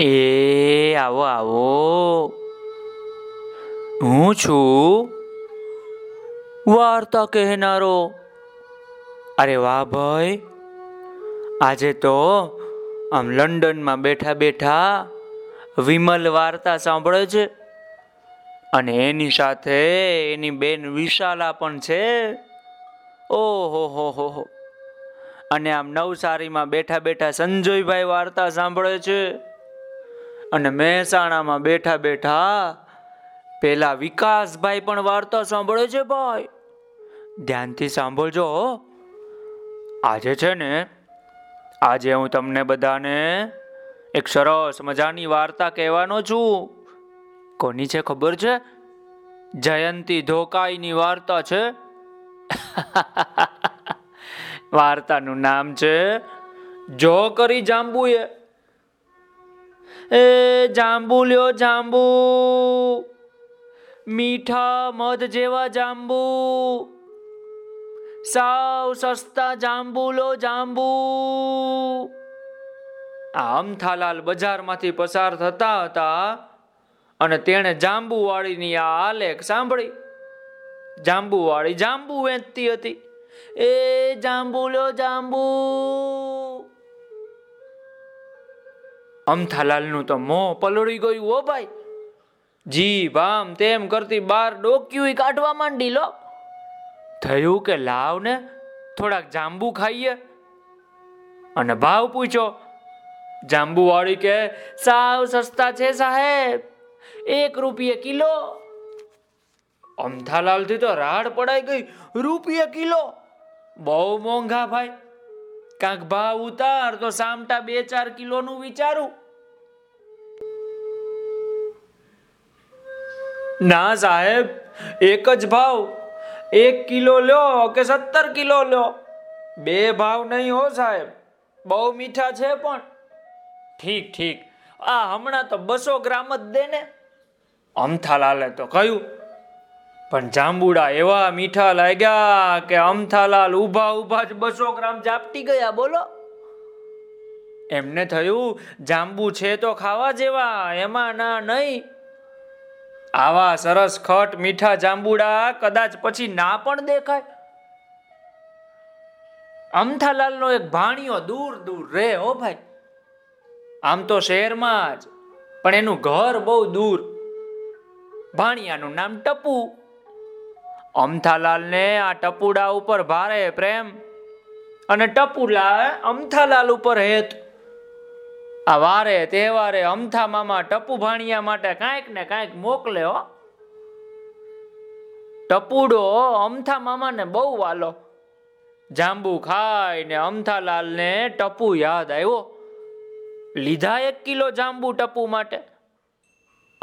એ, આવો આવો. હું છું વાર્તા કહેનારો. અરે વાહ ભાઈ. આજે તો આમ લંડનમાં બેઠા બેઠા વિમલ વાર્તા સાંભળે છે. અને એની સાથે એની બેન વિશાલા પણ છે. ઓહો, હો હો હો. અને આમ નવસારીમાં બેઠા બેઠા સંજયભાઈ વાર્તા સાંભળે છે. અને મહેસાણામાં બેઠા બેઠા પેલા વિકાસભાઈ પણ વાર્તા સાંભળે છે ભાઈ. ધ્યાનથી સાંભળજો. આજે છે ને, આજે હું તમને બધાને એક સરસ મજાની વાર્તા કહેવાનો છું. કોની છે ખબર છે? જયંતી ધોકાઈની વાર્તા છે. વાર્તાનું નામ છે, જો કરી જાંબુએ એ જાંબુ લ્યો જાંબુ. મીઠા મધ જેવા જાંબુ. સાવ સસ્તા જાંબુ લો જાંબુ. આમ થાલાલ બજારમાંથી પસાર થતા હતા અને તેણે જાંબુ વાળીની આ આલેખ સાંભળી. જાંબુ વાળી જાંબુ વેચતી હતી. એ જાંબુ લો જાંબુ. અમથાલાલનું તો મોં પલળી ગયું હો ભાઈ. જી, ભામ, તેમ કરતી બાર ડોક્યું કાઢવા માંડી લો. થયું કે લાવ ને? થોડાક જાંબુ ખાઈએ. અને ભાવ પૂછ્યો જાંબુ વાળી કે, સાવ સસ્તા છે સાહેબ, એક રૂપિયે કિલો. અમથાલાલથી તો રાડ પડાઈ ગઈ, રૂપિયે કિલો. બહુ મોંઘા ભાઈ. કાંક ભાવ ઉતાર તો સામટા બે ચાર કિલો નું વિચારું. ના સાહેબ, એક જ ભાવ. એક કિલો લ્યો કે સત્તર કિલો લ્યો? બે ભાવ નહીં હો સાહેબ, બહુ મીઠા છે પણ. ઠીક ઠીક. આ હમણાં તો બસો ગ્રામ જ દે ને. અમથાલાલે તો કહ્યું પણ જાંબુડા એવા મીઠા લાગ્યા કે અમથાલાલ ઊભા ઊભા જ બસો ગ્રામ જાપટી ગયા, બોલો. એમને થયું, જાંબુ છે તો ખાવા જેવા, એમાં ના નહીં. આવા સરસ ખટ મીઠા જાંબુડા કદાચ પછી ના પણ દેખાય. અમથાલાલનો એક ભાણિયો દૂર દૂર રે, હો ભાઈ. આમ તો શહેરમાં જ, પણ એનું ઘર બહુ દૂર. ભાણિયાનું નામ ટપુ. અમથાલાલને આ ટપુડા ઉપર ભારે પ્રેમ અને ટપુલા અમથાલાલ ઉપર હેત. આ વારે તહેવારે અમથા મામા ટપુ ભાણિયા માટે કાંઈક ને કાંઈક મોકલે હો. ટપુડો અમથા મામાને બહુ વાલો. જાંબુ ખાય ને અમથાલાલ ને ટપુ યાદ આવ્યો. લીધા એક કિલો જાંબુ ટપુ માટે.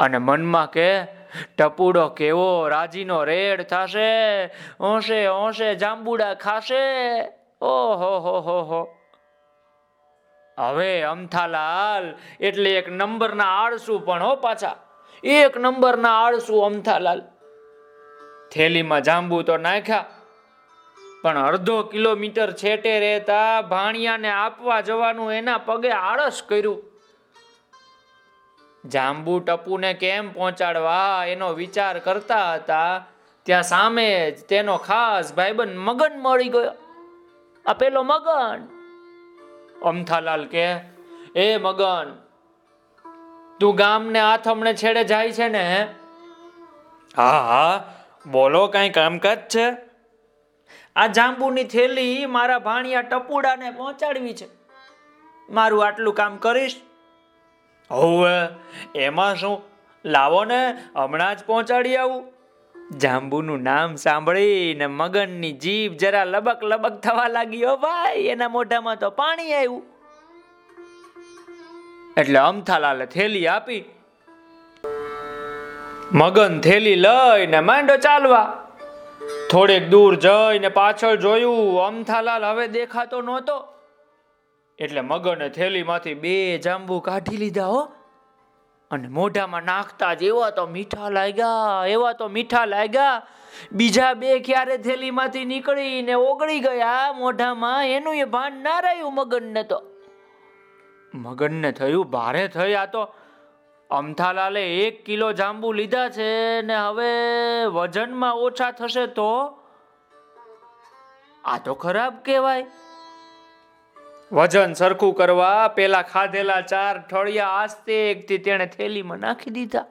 અને મનમાં કે ટપુડો કેવો, રાજીનો રેડ થશે, ઓશે ઓશે, જાંબુડા ખાશે. ઓહો, હો હો હો. હવે અમથાલાલ, એટલે એક નંબરના આળસુ પણ હો પાછા. એક નંબરના આળસુ અમથાલાલ. થેલીમાં જાંબુ તો નાખ્યા, પણ અડધો કિલોમીટર છેટે રહેતા ભાણિયાને આપવા જવાનું એના પગે આળસ કર્યું. જાંબુ ટપુને કેમ પહોંચાડવા? એનો વિચાર કરતા હતા. ત્યાં સામે જ તેનો ખાસ ભાઈબંધ મગન મળી ગયો. આ પેલો મગન. અમથાલાલ કે, એ મગન, તું ગામને આથમણે છેડે જાય છે ને? હા હા, બોલો, કઈ કામકાજ છે? આ જાંબુની થેલી મારા ભાણિયા ટપુડાને પહોંચાડવી છે. મારું આટલું કામ કરીશ હવે, એમાં શું? લાવો ને, હમણાં જ પહોંચાડી આવું. જાંબુનું નામ સાંભળીને મગનની જીભ જરા લબક લબક થવા લાગી. હો ભાઈ, એના મોઢામાં તો પાણી આવ્યું. એટલે અમથાલાલે થેલી આપી. મગન થેલી લઈને માંડો ચાલવા. થોડેક દૂર જઈને પાછળ જોયું, અમથાલાલ હવે દેખાતો નહોતો. એટલે મગને થેલીમાંથી બે જાંબુ કાઢી લીધા હો. અને મોઢામાં નાખતા જ એવા તો મીઠા લાગ્યા, એવા તો મીઠા લાગ્યા. બીજા બે ક્યારે થેલીમાંથી નીકળીને ઓગળી ગયા? મોઢામાં એનું એ ભાન ના રહ્યું મગનને તો. મગનને થયું ભારે થઈ, આ તો અમથાલાલે એક કિલો જાંબુ લીધા છે ને હવે વજનમાં ઓછા થશે તો? આ તો ખરાબ કહેવાય. વજન સરખું કરવા, પેલા ખાધેલા ચાર ઠળિયા આસ્તે એકથી તેણે થેલીમાં નાખી દીધા.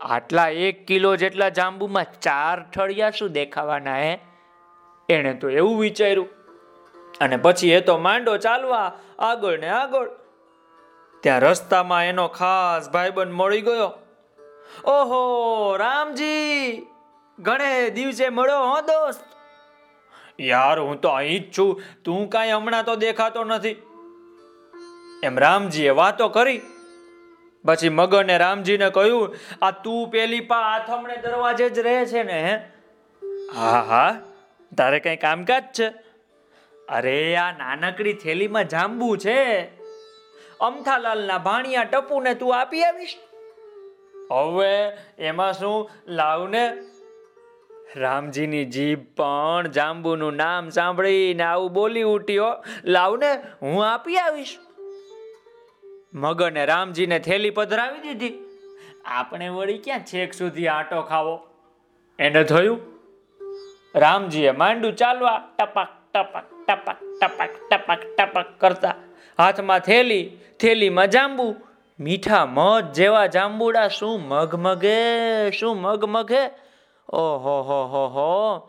આટલા એક કિલો જેટલા જાંબુમાં ચાર ઠળિયા શું દેખાવાના હે? એણે તો એવું વિચાર્યું. અને પછી એ તો માંડો ચાલવા, આગળ ને આગળ. ત્યાં રસ્તામાં એનો ખાસ ભાઈબંધ મળી ગયો. ઓહો, રામજી! ઘણે દિવસે મળ્યો હો દોસ્ત. યાર, હું તો અહીં જ છું. તું કાંઈ હમણાં તો દેખાતો નથી. એમ રામજીએ વાતો કરી. પછી મગને રામજીને કહ્યું, આ તું પેલી પા આથમણે દરવાજે જ રહે છે ને, હે? હા હા, તારે કંઈ કામકાજ છે? અરે, આ નાનકડી થેલીમાં જાંબુ છે. અમથાલાલના ભાણિયા ટપુને તું આપી આવીશ. હવે, એમાં શું? લાવને. રામજીની જીભ પણ જાંબુનું નામ સાંભળીને આવું બોલી ઉઠ્યો, લાવને, હું આપી આવીશ. મગને રામજીને થેલી પધરાવી દીધી. આપણે વળી ક્યાં છેક સુધી આટો ખાવો? એને થયું. રામજીએ માંડું ચાલવા ટપક ટપક ટપક ટપક ટપક ટપક કરતા હાથમાં થેલી, થેલીમાં જાંબુ, મીઠા મધ જેવા જાંબુડા શું મગમગે શું મગમગે? ઓહો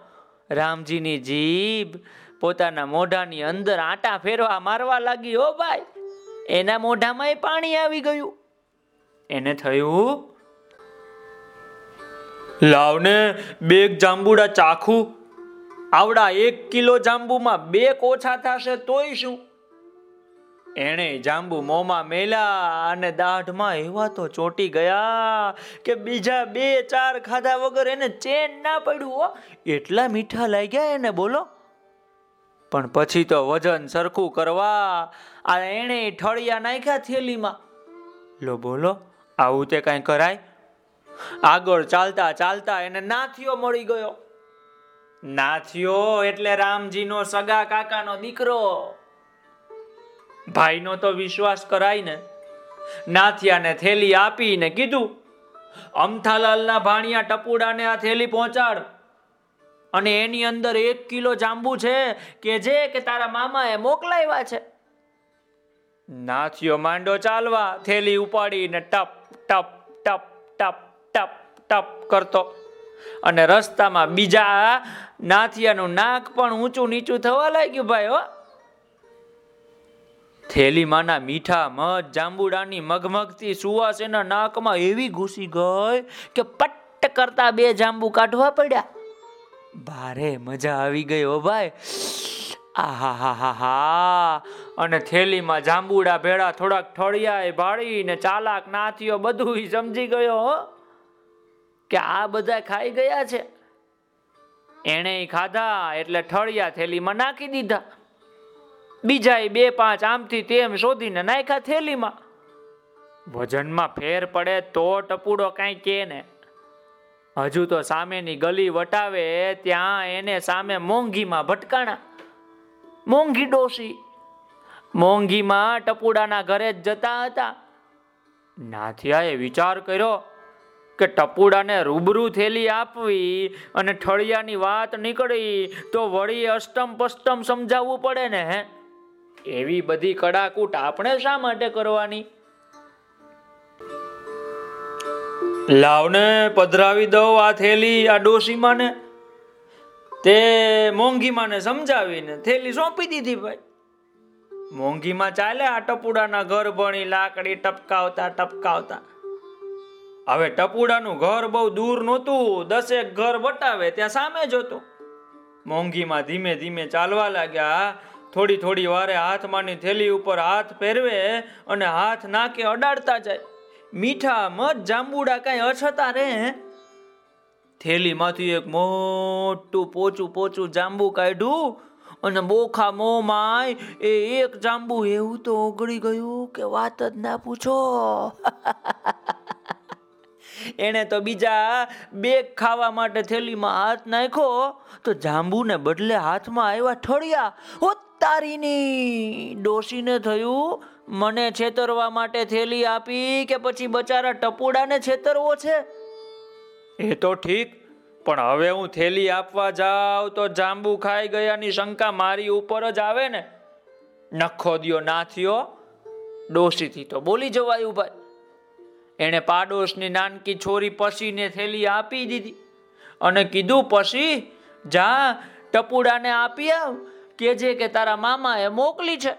રામજીની જીભ પોતાના મોઢાની અંદર આટા ફેરવા મારવા લાગી, હો ભાઈ. એના મોઢામાં પાણી આવી ગયું. એને થયું? લાવને બે જાંબુડા ચાખું. આવડા એક કિલો જાંબુમાં બે ઓછા થશે તોય શું? એણે જાંબુ મોંમાં મેલા અને દાઢમાં એવા તો ચોટી ગયા કે બીજા બે ચાર ખાધા વગર એને ચેન ના પડ્યું હો. એટલા મીઠા લાગ્યા એને, બોલો. પણ પછી તો વજન સરખું કરવા આ એણે ઠળિયા નાખ્યા થેલીમાં. લો, બોલો, આવું તે કઈ કરાય? આગળ ચાલતા ચાલતા એને નાથિયો મળી ગયો. નાથિયો એટલે રામજીનો સગા કાકાનો દીકરો. ભાઈનો તો વિશ્વાસ કરાય ને નાથિયાને થેલી આપીને કીધું, અમથાલાલના ભાણિયા ટપુડાને આ થેલી પહોંચાડ. અને એની અંદર એક કિલો જાંબુ છે કે જે કે તારા મામાએ મોકલાવ્યા છે. નાથિયો માંડો ચાલવા થેલી ઉપાડીને ટપ ટપ ટપ ટપ ટપ ટપ કરતો અને રસ્તામાં બીજા નાથિયાનું નાક પણ ઊંચું નીચું થવા લાગ્યું ભાઈ હો. થેલીમાંના મીઠા મધ, જાંબુડાની મગમગતી સુવાસ એના નાકમાં એવી ઘૂસી ગઈ કે પટ્ટ કરતા બે જાંબુ કાઢવા પડ્યા. ભારે મજા આવી ગઈ હો ભાઈ. આહાહાહા અને થેલીમાં જાંબુડા ભેળા થોડાક ઠળિયા ભાળીને ચાલાક નાથીઓ બધું સમજી ગયો હો કે આ બધા ખાઈ ગયા છે. એણે ખાધા એટલે ઠળિયા થેલીમાં નાખી દીધા. બીજા બે પાંચ આમથી તેમ શોધીને નાખ્યા થેલીમાં. વજનમાં ફેર પડે તો ટપુડો કાંઈ કે ને. હજુ તો સામેની ગલી વટાવે, ત્યાં એને સામે મોંઘીમાં ભટકાણા. મોંઘી ડોસી મોંઘીમાં ટપુડાના ઘરે જ જતા હતા. નાથિયાએ વિચાર કર્યો કે ટપુડાને રૂબરૂ થેલી આપવી અને ઠળિયાની વાત નીકળી તો વળી અષ્ટમ પષ્ટમ સમજાવવું પડે ને, હે? એવી બધી કડાકૂટ આપણે શા માટે કરવાની? લાવને પધરાવી દઉં આ થેલી આ ડોસી માને તે મોંઘી માને સમજાવીને થેલી સોંપી દીધી ભાઈ. મોંઘીમાં ચાલે આ ટપુડાના ઘર ભણી, લાકડી ટપકાવતા ટપકાવતા. હવે ટપુડાનું ઘર બહુ દૂર નહોતું, દસેક ઘર વટાવે ત્યાં સામે જ હતું. મોંઘીમાં ધીમે ધીમે ચાલવા લાગ્યા થોડી થોડી વારે હાથમાંની થેલી ઉપર હાથ પહેરવે અને હાથ નાકે અડાડતા જાય. મીઠા મધ જાંબુડા કઈ અછતા રે થેલીમાંથી એક મોટું પોચું પોચું જાંબુ કાઢ્યું અને બોખા મોંમાં એ એક જાંબુ એવું તો ઓગળી ગયું કે વાત જ ના પૂછો. એણે તો બીજા બે ખાવા માટે થેલીમાં હાથ નાખ્યો તો જાંબુને બદલે હાથમાં આવ્યા ઠળિયા. તારીની ડોશીને થયું, મને છેતરવા માટે થેલી આપી કે પછી બચારા ટપુડાને છેતરવો છે? એ તો ઠીક, પણ હવે હું થેલી આપવા જાઉં તો જાંબુ ખાઈ ગયાની શંકા મારી ઉપર જ આવે ને. નખો દ્યો, ના થયો? ડોશીથી તો બોલી જવાયું ભાઈ. એણે પાડોશની નાનકી છોરી પસીને થેલી આપી દીધી અને કીધું, પસી, જા, ટપુડાને આપી આવ. કેજે કે તારા મામાએ મોકલી છે.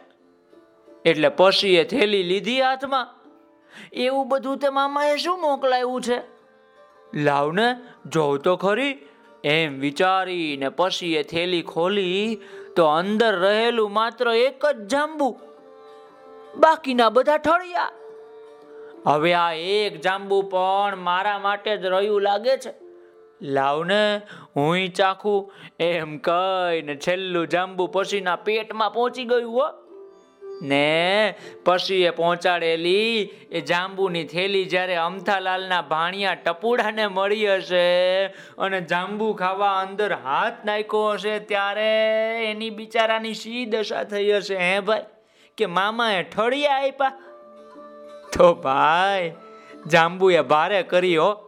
એટલે પસીએ થેલી લીધી હાથમાં. એવું બધું તે મામાએ શું મોકલાયું છે? લાવને, જોઉં તો ખરી. એમ વિચારીને પછી એ થેલી ખોલી તો અંદર રહેલું માત્ર એક જ જાંબુ. બાકીના બધા ઠળિયા. હવે આ એક જાંબુ પણ મારા માટે જ રહ્યું લાગે છે. લાવને હું ચાખું. એમ કહીને છેલ્લું જાંબુ પછીના પેટમાં પહોંચી ગયું હો. ને પછી એ પહોંચાડેલી એ જાંબુની થેલી જ્યારે અમથાલાલના ભાણિયા ટપુડાને મળી હશે અને જાંબુ ખાવા અંદર હાથ નાખ્યો હશે ત્યારે એની બિચારાની શી દશા થઈ હશે, હે ભાઈ? કે મામાએ ઠળિયા આપ્યા તો ભાઈ, જાંબુએ ભારે કરી હો.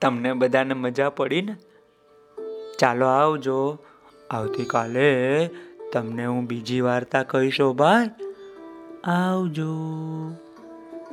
તમને બધાને મજા પડી ને ચાલો આવજો. આવતીકાલે તમને હું બીજી વાર્તા કહીશો. ભાઈ આવજો.